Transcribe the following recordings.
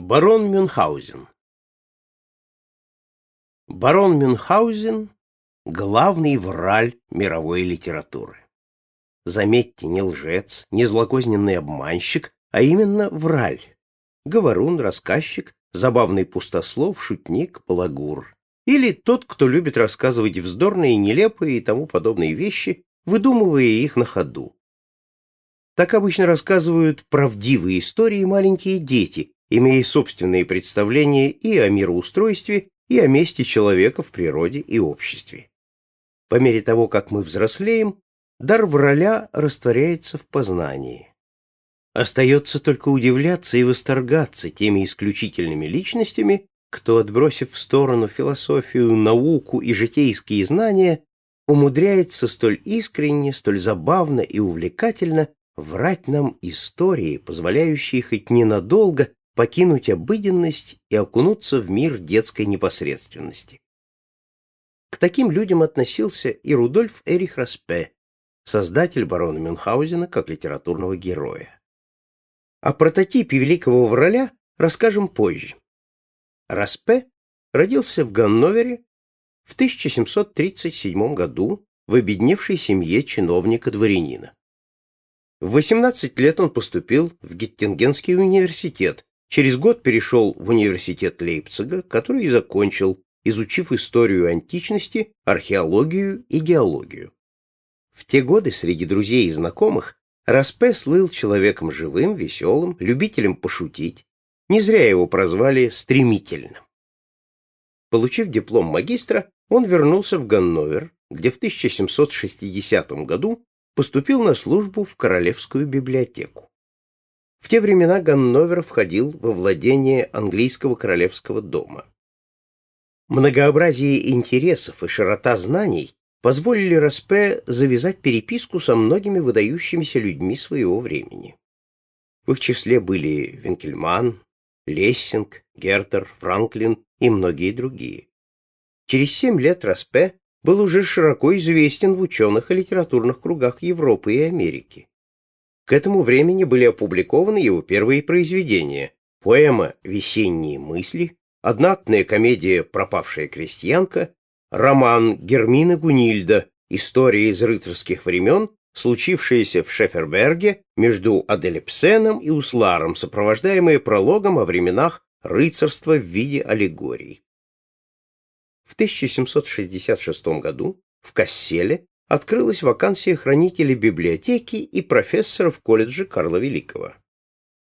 Барон Мюнхгаузен Барон Мюнхгаузен — главный враль мировой литературы. Заметьте, не лжец, не злокозненный обманщик, а именно враль. Говорун, рассказчик, забавный пустослов, шутник, балагур. Или тот, кто любит рассказывать вздорные, нелепые и тому подобные вещи, выдумывая их на ходу. Так обычно рассказывают правдивые истории маленькие дети, имея собственные представления и о мироустройстве, и о месте человека в природе и обществе. По мере того, как мы взрослеем, дар враля растворяется в познании. Остается только удивляться и восторгаться теми исключительными личностями, кто, отбросив в сторону философию, науку и житейские знания, умудряется столь искренне, столь забавно и увлекательно врать нам истории, позволяющие хоть ненадолго покинуть обыденность и окунуться в мир детской непосредственности. К таким людям относился и Рудольф Эрих Распе, создатель барона Мюнхгаузена как литературного героя. О прототипе великого враля расскажем позже. Распе родился в Ганновере в 1737 году в обедневшей семье чиновника-дворянина. В 18 лет он поступил в Геттингенский университет, Через год перешел в университет Лейпцига, который и закончил, изучив историю античности, археологию и геологию. В те годы среди друзей и знакомых Распе слыл человеком живым, веселым, любителем пошутить. Не зря его прозвали «стремительным». Получив диплом магистра, он вернулся в Ганновер, где в 1760 году поступил на службу в Королевскую библиотеку. В те времена Ганновер входил во владение английского королевского дома. Многообразие интересов и широта знаний позволили Распе завязать переписку со многими выдающимися людьми своего времени. В их числе были Винкельман, Лессинг, Гертер, Франклин и многие другие. Через семь лет Распе был уже широко известен в ученых и литературных кругах Европы и Америки. К этому времени были опубликованы его первые произведения поэма «Весенние мысли», однатная комедия «Пропавшая крестьянка», роман Гермина Гунильда «История из рыцарских времен», случившаяся в Шеферберге между Аделепсеном и Усларом, сопровождаемая прологом о временах рыцарства в виде аллегорий. В 1766 году в Касселе открылась вакансия хранителя библиотеки и профессора в колледже Карла Великого.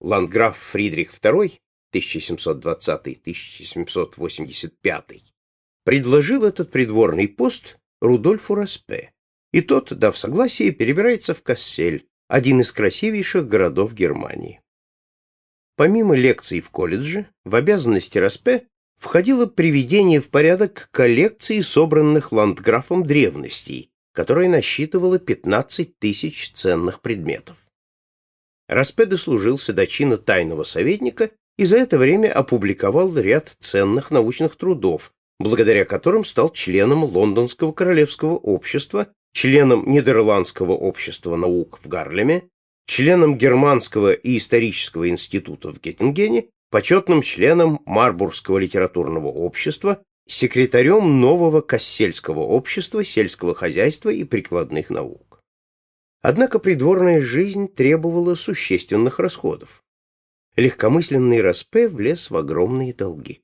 Ландграф Фридрих II 1720-1785 предложил этот придворный пост Рудольфу Распе, и тот, дав согласие, перебирается в Кассель, один из красивейших городов Германии. Помимо лекций в колледже, в обязанности Распе входило приведение в порядок коллекции собранных ландграфом древностей, которая насчитывала 15 тысяч ценных предметов. Распеда служился до чина тайного советника и за это время опубликовал ряд ценных научных трудов, благодаря которым стал членом Лондонского королевского общества, членом Нидерландского общества наук в Гарлеме, членом Германского и исторического института в Геттингене, почетным членом Марбургского литературного общества секретарем нового Кассельского общества сельского хозяйства и прикладных наук. Однако придворная жизнь требовала существенных расходов. Легкомысленный Распе влез в огромные долги.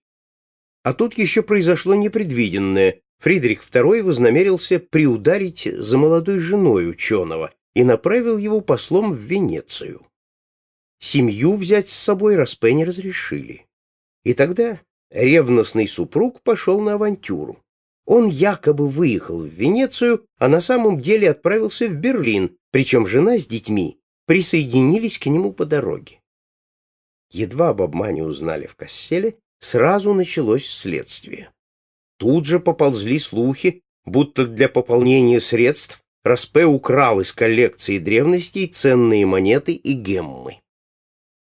А тут еще произошло непредвиденное. Фридрих II вознамерился приударить за молодой женой ученого и направил его послом в Венецию. Семью взять с собой Распе не разрешили. И тогда Ревностный супруг пошел на авантюру. Он якобы выехал в Венецию, а на самом деле отправился в Берлин, причем жена с детьми присоединились к нему по дороге. Едва об обмане узнали в Касселе, сразу началось следствие. Тут же поползли слухи, будто для пополнения средств Распе украл из коллекции древностей ценные монеты и геммы.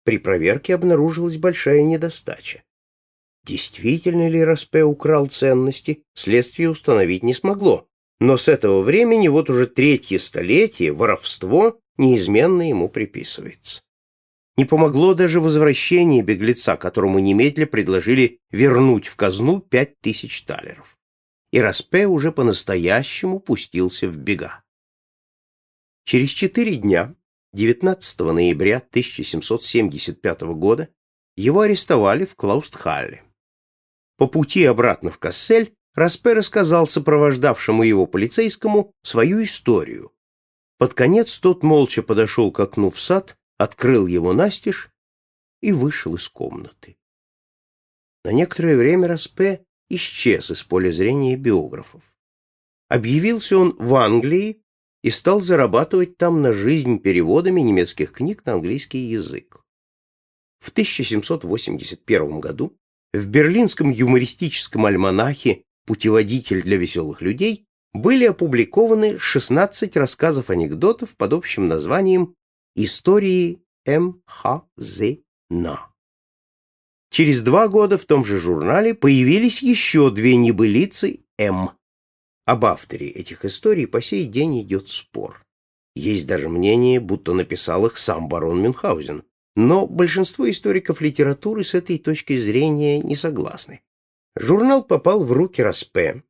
При проверке обнаружилась большая недостача. Действительно ли Распе украл ценности, следствие установить не смогло, но с этого времени вот уже третье столетие воровство неизменно ему приписывается. не помогло даже возвращение беглеца, которому немедля предложили вернуть в казну пять тысяч талеров. И Распе уже по-настоящему пустился в бега. Через четыре дня, 19 ноября 1775 года, его арестовали в Клаустхалле. По пути обратно в Кассель Распе рассказал сопровождавшему его полицейскому свою историю. Под конец тот молча подошел к окну в сад, открыл его настежь и вышел из комнаты. На некоторое время Распе исчез из поля зрения биографов. Объявился он в Англии и стал зарабатывать там на жизнь переводами немецких книг на английский язык. В 1781 году в берлинском юмористическом альманахе «Путеводитель для веселых людей» были опубликованы 16 рассказов-анекдотов под общим названием «Истории М.Х.З.На». Через два года в том же журнале появились еще две небылицы М. Об авторе этих историй по сей день идет спор. Есть даже мнение, будто написал их сам барон Мюнхгаузен, но большинство историков литературы с этой точки зрения не согласны. Журнал попал в руки Распе,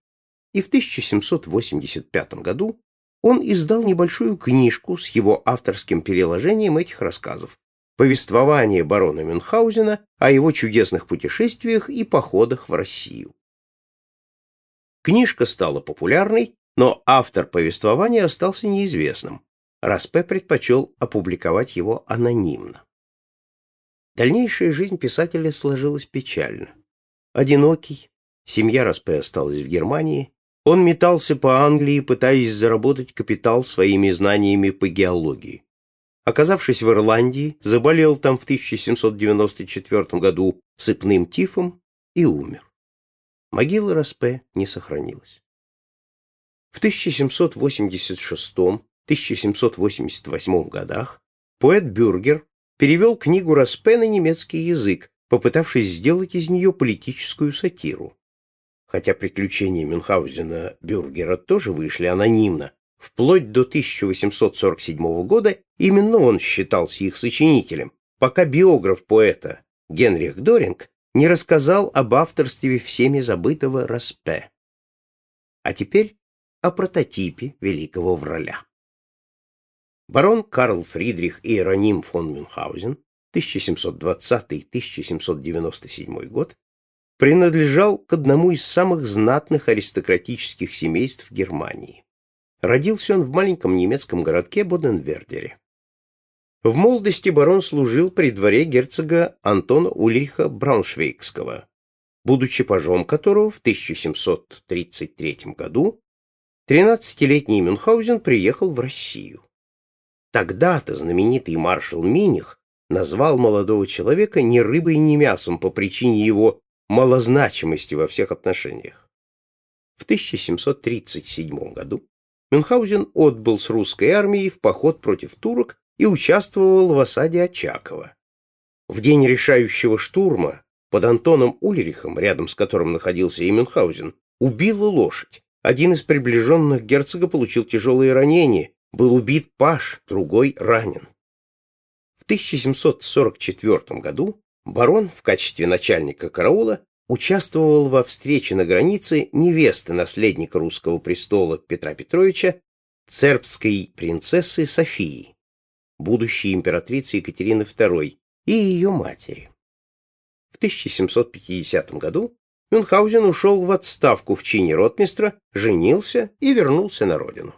и в 1785 году он издал небольшую книжку с его авторским переложением этих рассказов «Повествование барона Мюнхгаузена о его чудесных путешествиях и походах в Россию». Книжка стала популярной, но автор повествования остался неизвестным. Распе предпочел опубликовать его анонимно. Дальнейшая жизнь писателя сложилась печально. Одинокий, семья Распе осталась в Германии, он метался по Англии, пытаясь заработать капитал своими знаниями по геологии. Оказавшись в Ирландии, заболел там в 1794 году сыпным тифом и умер. Могила Распе не сохранилась. В 1786-1788 годах поэт Бюргер перевел книгу Распе на немецкий язык, попытавшись сделать из нее политическую сатиру. Хотя приключения Мюнхгаузена Бюргера тоже вышли анонимно, вплоть до 1847 года именно он считался их сочинителем, пока биограф поэта Генрих Доринг не рассказал об авторстве всеми забытого Распе. А теперь о прототипе великого враля. Барон Карл Фридрих Иероним фон Мюнхгаузен 1720-1797 год принадлежал к одному из самых знатных аристократических семейств Германии. Родился он в маленьком немецком городке Боденвердере. В молодости барон служил при дворе герцога Антона Ульриха Брауншвейгского, будучи пажом которого в 1733 году 13-летний Мюнхгаузен приехал в Россию. Тогда-то знаменитый маршал Миних назвал молодого человека ни рыбой, ни мясом по причине его малозначимости во всех отношениях. В 1737 году Мюнхгаузен отбыл с русской армией в поход против турок и участвовал в осаде Очакова. В день решающего штурма под Антоном Ульрихом, рядом с которым находился и Мюнхгаузен, убила лошадь. Один из приближенных герцога получил тяжелые ранения, был убит Паш, другой ранен. В 1744 году барон в качестве начальника караула участвовал во встрече на границе невесты наследника русского престола Петра Петровича, цербской принцессы Софии, будущей императрицы Екатерины II и ее матери. В 1750 году Мюнхгаузен ушел в отставку в чине ротмистра, женился и вернулся на родину.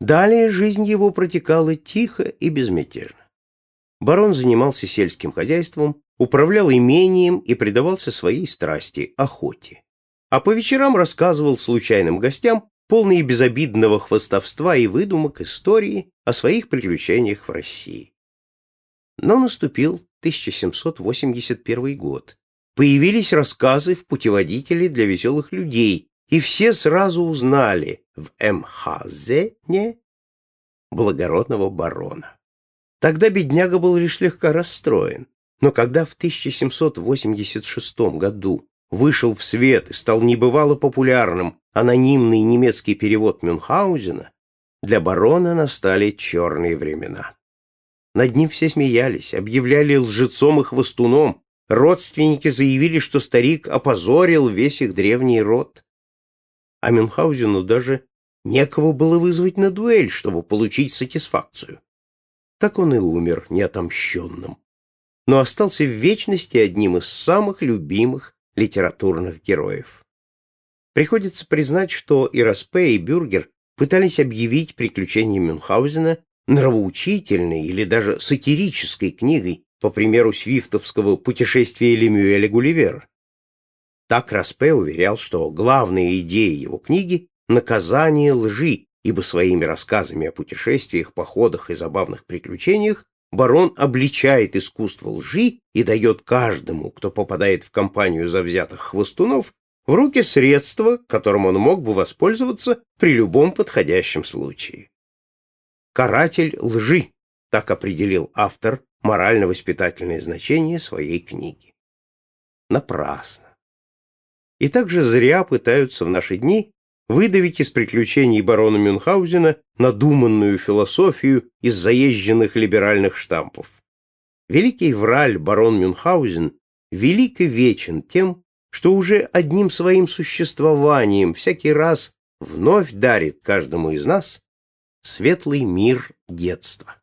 Далее жизнь его протекала тихо и безмятежно. Барон занимался сельским хозяйством, управлял имением и предавался своей страсти – охоте. А по вечерам рассказывал случайным гостям полные безобидного хвостовства и выдумок истории о своих приключениях в России. Но наступил 1781 год. Появились рассказы в путеводителе для веселых людей, и все сразу узнали в МХЗ-не благородного барона. Тогда бедняга был лишь слегка расстроен, но когда в 1786 году вышел в свет и стал небывало популярным анонимный немецкий перевод Мюнхгаузена, для барона настали черные времена. Над ним все смеялись, объявляли лжецом и хвостуном. Родственники заявили, что старик опозорил весь их древний род. А Мюнхгаузену даже некого было вызвать на дуэль, чтобы получить сатисфакцию. Так он и умер неотомщенным, но остался в вечности одним из самых любимых литературных героев. Приходится признать, что и Распе, и Бюргер пытались объявить «Приключения Мюнхгаузена» нравоучительной или даже сатирической книгой, по примеру свифтовского путешествия Лемюэля Гулливера. Так Распе уверял, что главная идея его книги — наказание лжи, ибо своими рассказами о путешествиях, походах и забавных приключениях барон обличает искусство лжи и дает каждому, кто попадает в компанию завзятых хвостунов, в руки средства, которым он мог бы воспользоваться при любом подходящем случае. «Каратель лжи», так определил автор морально-воспитательное значение своей книги. Напрасно. И также зря пытаются в наши дни выдавить из приключений барона Мюнхгаузена надуманную философию из заезженных либеральных штампов. Великий враль барон Мюнхгаузен велик и вечен тем, что уже одним своим существованием всякий раз вновь дарит каждому из нас светлый мир детства.